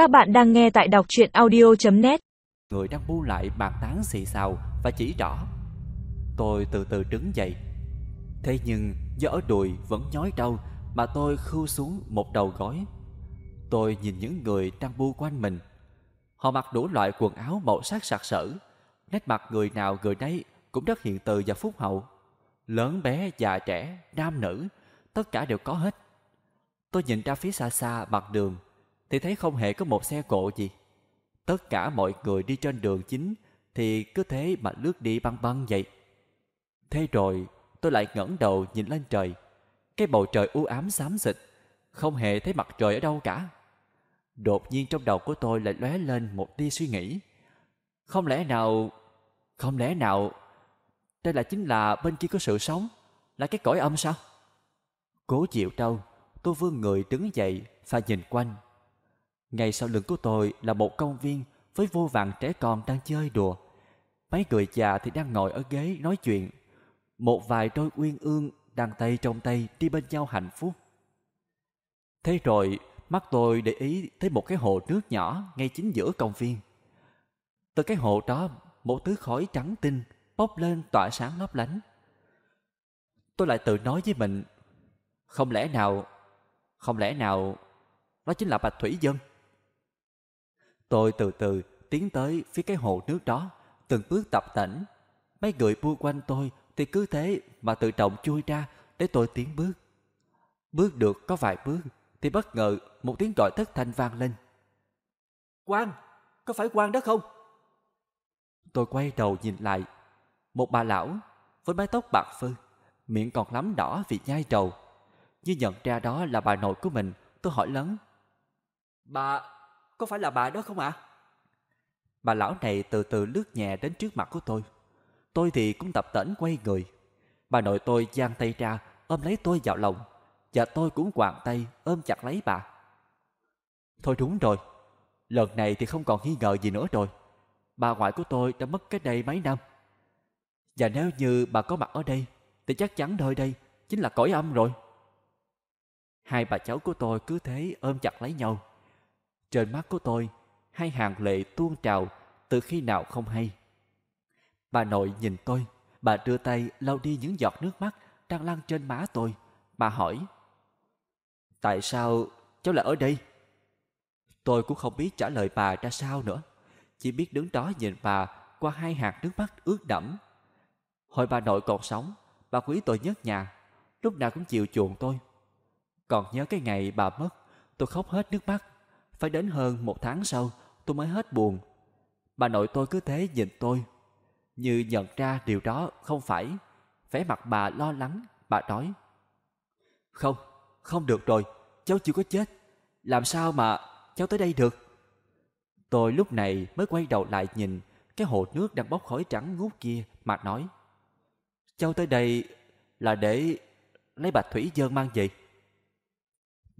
Các bạn đang nghe tại đọc chuyện audio.net Người đang bu lại bàn tán xì xào và chỉ rõ. Tôi từ từ đứng dậy. Thế nhưng do ở đùi vẫn nhói đau Mà tôi khưu xuống một đầu gối. Tôi nhìn những người đang bu quanh mình. Họ mặc đủ loại quần áo màu sắc sặc sỡ. Nét mặt người nào người nấy cũng rất hiện từ và phúc hậu. Lớn bé, già trẻ, nam nữ Tất cả đều có hết. Tôi nhìn ra phía xa xa mặt đường. Thì thấy không hề có một xe cộ gì. Tất cả mọi người đi trên đường chính Thì cứ thế mà lướt đi băng băng vậy. Thế rồi tôi lại ngẩng đầu nhìn lên trời. Cái bầu trời u ám xám xịt, Không hề thấy mặt trời ở đâu cả. Đột nhiên trong đầu của tôi lại lóe lên một tia suy nghĩ. Không lẽ nào, Không lẽ nào Đây là chính là bên kia có sự sống, Là cái cõi âm sao? Cố chịu đâu Tôi vươn người đứng dậy và nhìn quanh ngay sau lưng của tôi là một công viên với vô vàn trẻ con đang chơi đùa. Mấy người già thì đang ngồi ở ghế nói chuyện. Một vài đôi uyên ương đang tay trong tay đi bên nhau hạnh phúc. Thế rồi, mắt tôi để ý thấy một cái hồ nước nhỏ ngay chính giữa công viên. Từ cái hồ đó, một thứ khói trắng tinh bốc lên tỏa sáng lấp lánh. Tôi lại tự nói với mình, không lẽ nào, không lẽ nào, nó chính là Bạch Thủy Dân. Tôi từ từ tiến tới phía cái hồ nước đó, từng bước tập tễnh. Mấy người bu quanh tôi thì cứ thế mà tự động chui ra để tôi tiến bước. Bước được có vài bước thì bất ngờ một tiếng gọi thất thanh vang lên. Quang, có phải Quang đó không? Tôi quay đầu nhìn lại. Một bà lão với mái tóc bạc phơ, miệng còn lắm đỏ vì nhai trầu. Như nhận ra đó là bà nội của mình, tôi hỏi lớn. Bà, có phải là bà đó không ạ? Bà lão này từ từ lướt nhẹ đến trước mặt của tôi. Tôi thì cũng tập tễnh quay người. Bà nội tôi giang tay ra, ôm lấy tôi vào lòng. Và tôi cũng quàng tay, ôm chặt lấy bà. Thôi đúng rồi, lần này thì không còn nghi ngờ gì nữa rồi. Bà ngoại của tôi đã mất cách đây mấy năm. Và nếu như bà có mặt ở đây, thì chắc chắn nơi đây chính là cõi âm rồi. Hai bà cháu của tôi cứ thế ôm chặt lấy nhau. Trên mắt của tôi, hai hàng lệ tuôn trào từ khi nào không hay. Bà nội nhìn tôi, bà đưa tay lau đi những giọt nước mắt đang lăn trên má tôi. Bà hỏi, Tại sao cháu lại ở đây? Tôi cũng không biết trả lời bà ra sao nữa. Chỉ biết đứng đó nhìn bà qua hai hạt nước mắt ướt đẫm. Hồi bà nội còn sống, bà quý tôi nhất nhà, lúc nào cũng chịu chuộng tôi. Còn nhớ cái ngày bà mất, tôi khóc hết nước mắt. Phải đến hơn một tháng sau tôi mới hết buồn. Bà nội tôi cứ thế nhìn tôi. Như nhận ra điều đó không phải. Vẻ mặt bà lo lắng, bà nói. Không, không được rồi, cháu chưa có chết. Làm sao mà cháu tới đây được? Tôi lúc này mới quay đầu lại nhìn cái hồ nước đang bốc khói trắng ngút kia mà nói. Cháu tới đây là để lấy bạch thủy dơn mang gì?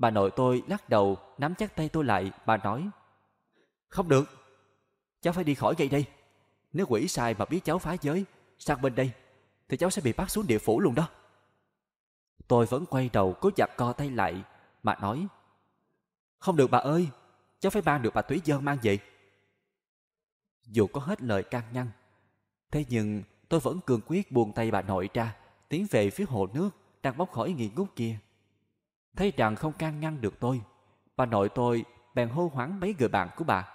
Bà nội tôi lắc đầu, nắm chắc tay tôi lại, bà nói. Không được, cháu phải đi khỏi đây đây. Nếu quỷ sai mà biết cháu phá giới, sang bên đây, thì cháu sẽ bị bắt xuống địa phủ luôn đó. Tôi vẫn quay đầu cố chặt co tay lại, mà nói. Không được bà ơi, cháu phải mang được bà Túy Dơn mang về. Dù có hết lời can ngăn, thế nhưng tôi vẫn cường quyết buông tay bà nội ra, tiến về phía hồ nước đang bốc khỏi nghi ngút kia. Thấy rằng không can ngăn được tôi, bà nội tôi bèn hô hoáng mấy người bạn của bà.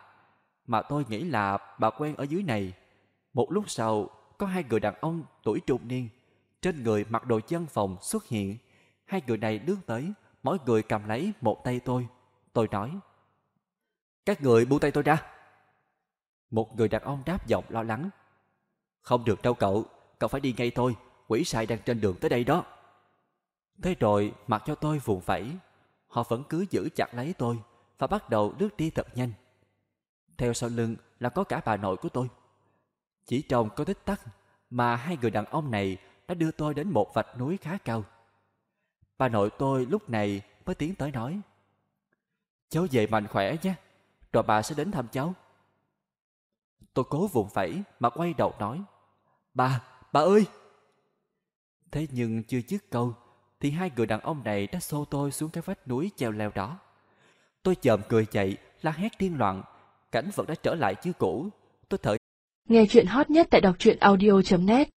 Mà tôi nghĩ là bà quen ở dưới này. Một lúc sau, có hai người đàn ông tuổi trung niên, trên người mặc đồ dân phòng xuất hiện. Hai người này bước tới, mỗi người cầm lấy một tay tôi. Tôi nói, Các người buông tay tôi ra. Một người đàn ông đáp giọng lo lắng. Không được đâu cậu, cậu phải đi ngay thôi, quỷ sai đang trên đường tới đây đó. Thế rồi mặc cho tôi vùng vẫy, họ vẫn cứ giữ chặt lấy tôi và bắt đầu lướt đi thật nhanh. Theo sau lưng là có cả bà nội của tôi. Chỉ trong có tích tắc mà hai người đàn ông này đã đưa tôi đến một vạch núi khá cao. Bà nội tôi lúc này mới tiến tới nói Cháu về mạnh khỏe nhé, rồi bà sẽ đến thăm cháu. Tôi cố vùng vẫy mà quay đầu nói Bà, bà ơi! Thế nhưng chưa dứt câu thì hai người đàn ông này đã xô tôi xuống cái vách núi treo leo đó. Tôi chồm cười chạy, la hét điên loạn, cảnh vật đã trở lại như cũ. Tôi thở Nghe chuyện hot nhất tại đọc truyện audio.net